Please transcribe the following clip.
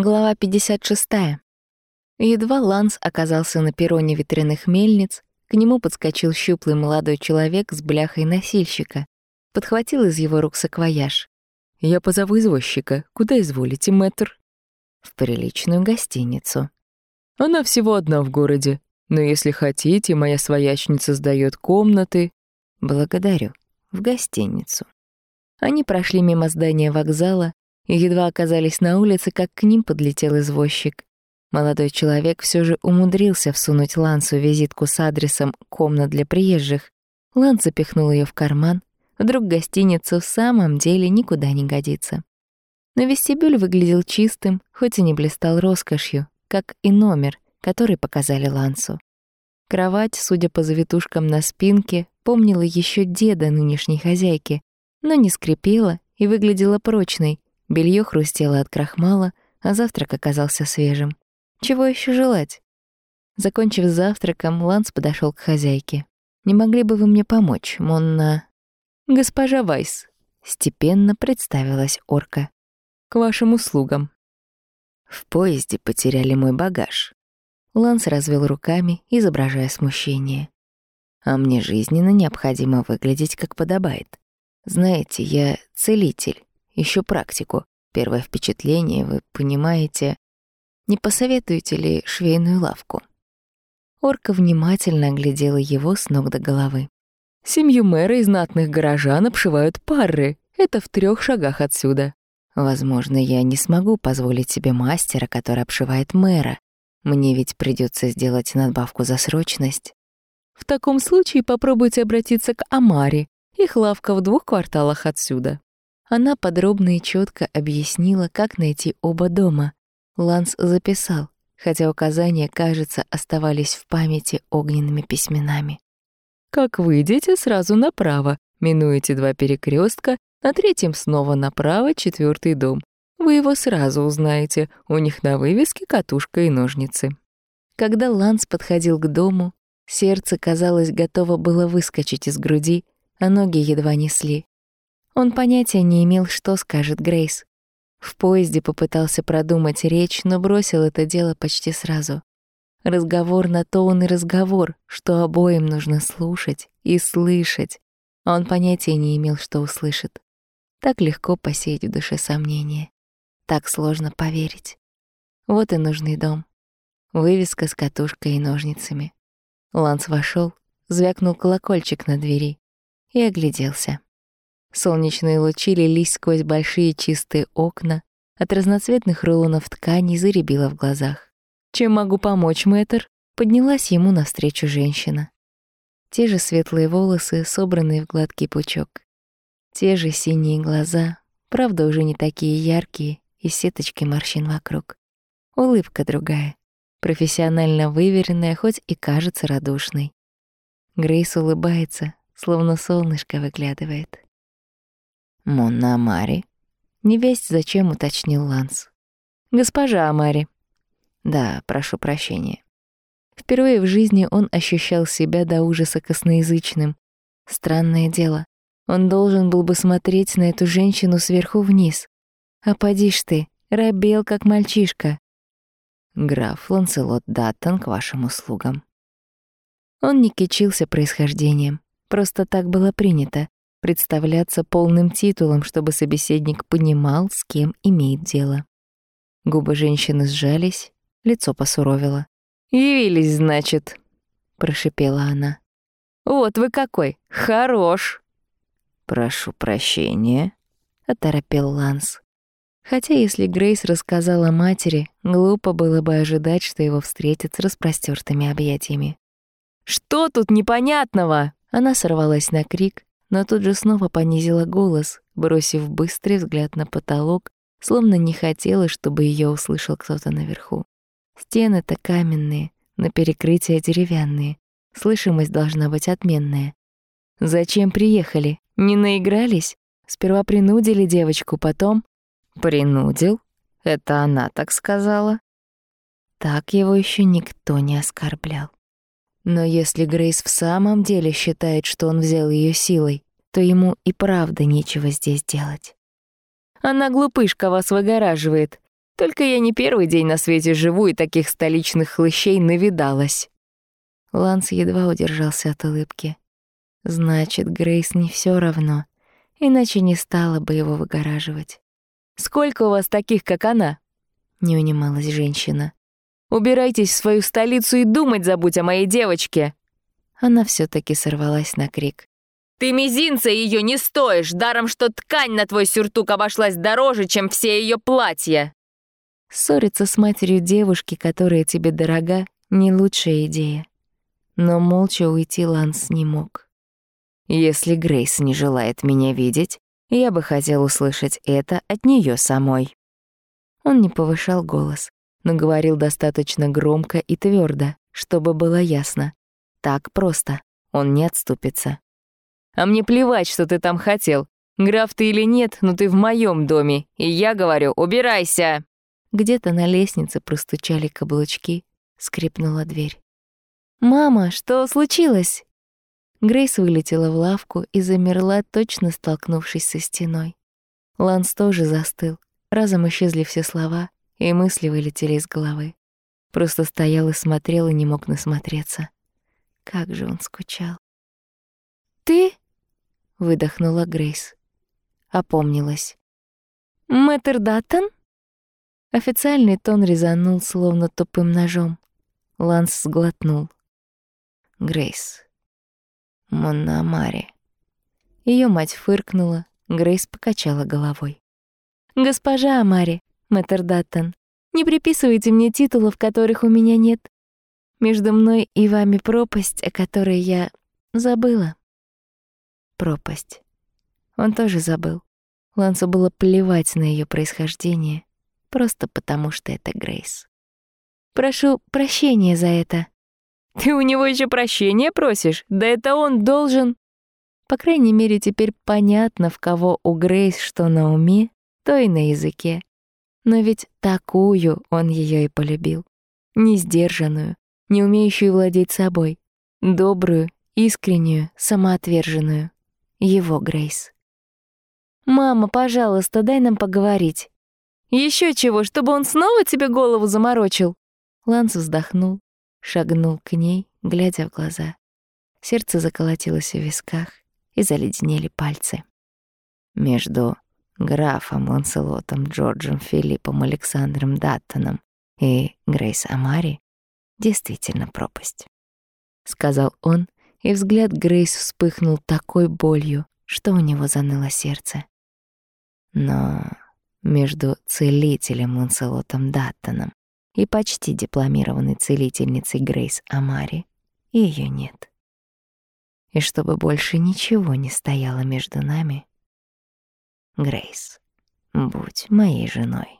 Глава 56. Едва Ланс оказался на перроне ветряных мельниц, к нему подскочил щуплый молодой человек с бляхой носильщика, подхватил из его рук саквояж. «Я позову извозчика. Куда изволите, мэтр?» «В приличную гостиницу». «Она всего одна в городе. Но если хотите, моя своячница сдаёт комнаты». «Благодарю. В гостиницу». Они прошли мимо здания вокзала, и едва оказались на улице, как к ним подлетел извозчик. Молодой человек все же умудрился всунуть Лансу визитку с адресом «Комнат для приезжих». Ланс запихнул ее в карман. Вдруг гостиница в самом деле никуда не годится. Но вестибюль выглядел чистым, хоть и не блистал роскошью, как и номер, который показали Лансу. Кровать, судя по завитушкам на спинке, помнила еще деда нынешней хозяйки, но не скрипела и выглядела прочной, Белье хрустело от крахмала, а завтрак оказался свежим. Чего еще желать? Закончив завтраком, Ланс подошел к хозяйке. «Не могли бы вы мне помочь, Монна...» «Госпожа Вайс», — степенно представилась орка. «К вашим услугам». В поезде потеряли мой багаж. Ланс развел руками, изображая смущение. А мне жизненно необходимо выглядеть как подобает. Знаете, я целитель ищу практику. Первое впечатление, вы понимаете. Не посоветуете ли швейную лавку?» Орка внимательно оглядела его с ног до головы. «Семью мэра и знатных горожан обшивают пары. Это в трех шагах отсюда». «Возможно, я не смогу позволить себе мастера, который обшивает мэра. Мне ведь придется сделать надбавку за срочность». «В таком случае попробуйте обратиться к Амаре. Их лавка в двух кварталах отсюда». Она подробно и четко объяснила, как найти оба дома. Ланс записал, хотя указания, кажется, оставались в памяти огненными письменами. «Как выйдете, сразу направо, минуете два перекрестка, на третьем снова направо четвертый дом. Вы его сразу узнаете, у них на вывеске катушка и ножницы». Когда Ланс подходил к дому, сердце, казалось, готово было выскочить из груди, а ноги едва несли. Он понятия не имел, что скажет Грейс. В поезде попытался продумать речь, но бросил это дело почти сразу. Разговор на то он и разговор, что обоим нужно слушать и слышать, а он понятия не имел, что услышит. Так легко посеять в душе сомнения. Так сложно поверить. Вот и нужный дом. Вывеска с катушкой и ножницами. Ланс вошел, звякнул колокольчик на двери и огляделся. Солнечные лучи лились сквозь большие чистые окна, от разноцветных рулонов ткани заребило в глазах. «Чем могу помочь, мэтр?» Поднялась ему навстречу женщина. Те же светлые волосы, собранные в гладкий пучок. Те же синие глаза, правда, уже не такие яркие, и сеточки морщин вокруг. Улыбка другая, профессионально выверенная, хоть и кажется радушной. Грейс улыбается, словно солнышко выглядывает. Монна Амари. Невесть зачем уточнил Ланс. Госпожа Амари. Да, прошу прощения. Впервые в жизни он ощущал себя до ужаса косноязычным. Странное дело. Он должен был бы смотреть на эту женщину сверху вниз. А поди ж ты, робел как мальчишка. Граф Ланселот Даттон к вашим услугам. Он не кичился происхождением. Просто так было принято представляться полным титулом, чтобы собеседник понимал, с кем имеет дело. Губы женщины сжались, лицо посуровило. «Явились, значит», — прошипела она. «Вот вы какой! Хорош!» «Прошу прощения», — оторопел Ланс. Хотя если Грейс рассказала матери, глупо было бы ожидать, что его встретят с распростертыми объятиями. «Что тут непонятного?» Она сорвалась на крик, но тут же снова понизила голос, бросив быстрый взгляд на потолок, словно не хотела, чтобы ее услышал кто-то наверху. Стены-то каменные, на перекрытия деревянные. Слышимость должна быть отменная. Зачем приехали? Не наигрались? Сперва принудили девочку, потом... Принудил? Это она так сказала? Так его еще никто не оскорблял. Но если Грейс в самом деле считает, что он взял ее силой, то ему и правда нечего здесь делать. Она глупышка вас выгораживает. Только я не первый день на свете живу и таких столичных хлыщей навидалась». Ланс едва удержался от улыбки. Значит, Грейс не все равно, иначе не стала бы его выгораживать. «Сколько у вас таких, как она?» — не унималась женщина. «Убирайтесь в свою столицу и думать забудь о моей девочке!» Она все таки сорвалась на крик. «Ты мизинца ее не стоишь, даром что ткань на твой сюртук обошлась дороже, чем все ее платья!» Ссориться с матерью девушки, которая тебе дорога, не лучшая идея. Но молча уйти Ланс не мог. Если Грейс не желает меня видеть, я бы хотел услышать это от нее самой. Он не повышал голос, но говорил достаточно громко и твердо, чтобы было ясно. Так просто, он не отступится. «А мне плевать, что ты там хотел. Граф ты или нет, но ты в моем доме, и я говорю, убирайся!» Где-то на лестнице простучали каблучки, скрипнула дверь. «Мама, что случилось?» Грейс вылетела в лавку и замерла, точно столкнувшись со стеной. Ланс тоже застыл. Разом исчезли все слова, и мысли вылетели из головы. Просто стоял и смотрел, и не мог насмотреться. Как же он скучал. «Ты?» — выдохнула Грейс. Опомнилась. «Мэтр Даттон?» Официальный тон резанул, словно тупым ножом. Ланс сглотнул. «Грейс. Монна Амари». Её мать фыркнула, Грейс покачала головой. «Госпожа Амари, мэтр Даттон, не приписывайте мне титулов, которых у меня нет. Между мной и вами пропасть, о которой я забыла». Пропасть. Он тоже забыл. Лансу было плевать на её происхождение, просто потому что это Грейс. «Прошу прощения за это». «Ты у него еще прощения просишь? Да это он должен...» По крайней мере, теперь понятно, в кого у Грейс что на уме, то и на языке. Но ведь такую он ее и полюбил. Не сдержанную, не умеющую владеть собой. Добрую, искреннюю, самоотверженную. Его Грейс. «Мама, пожалуйста, дай нам поговорить». Еще чего, чтобы он снова тебе голову заморочил?» Ланс вздохнул, шагнул к ней, глядя в глаза. Сердце заколотилось в висках и заледенели пальцы. Между графом Ланселотом Джорджем Филиппом Александром Даттоном и Грейс Амари действительно пропасть. Сказал он, и взгляд Грейс вспыхнул такой болью, что у него заныло сердце. Но между целителем Ланселотом Даттоном и почти дипломированной целительницей Грейс Амари ее нет. И чтобы больше ничего не стояло между нами, Грейс, будь моей женой.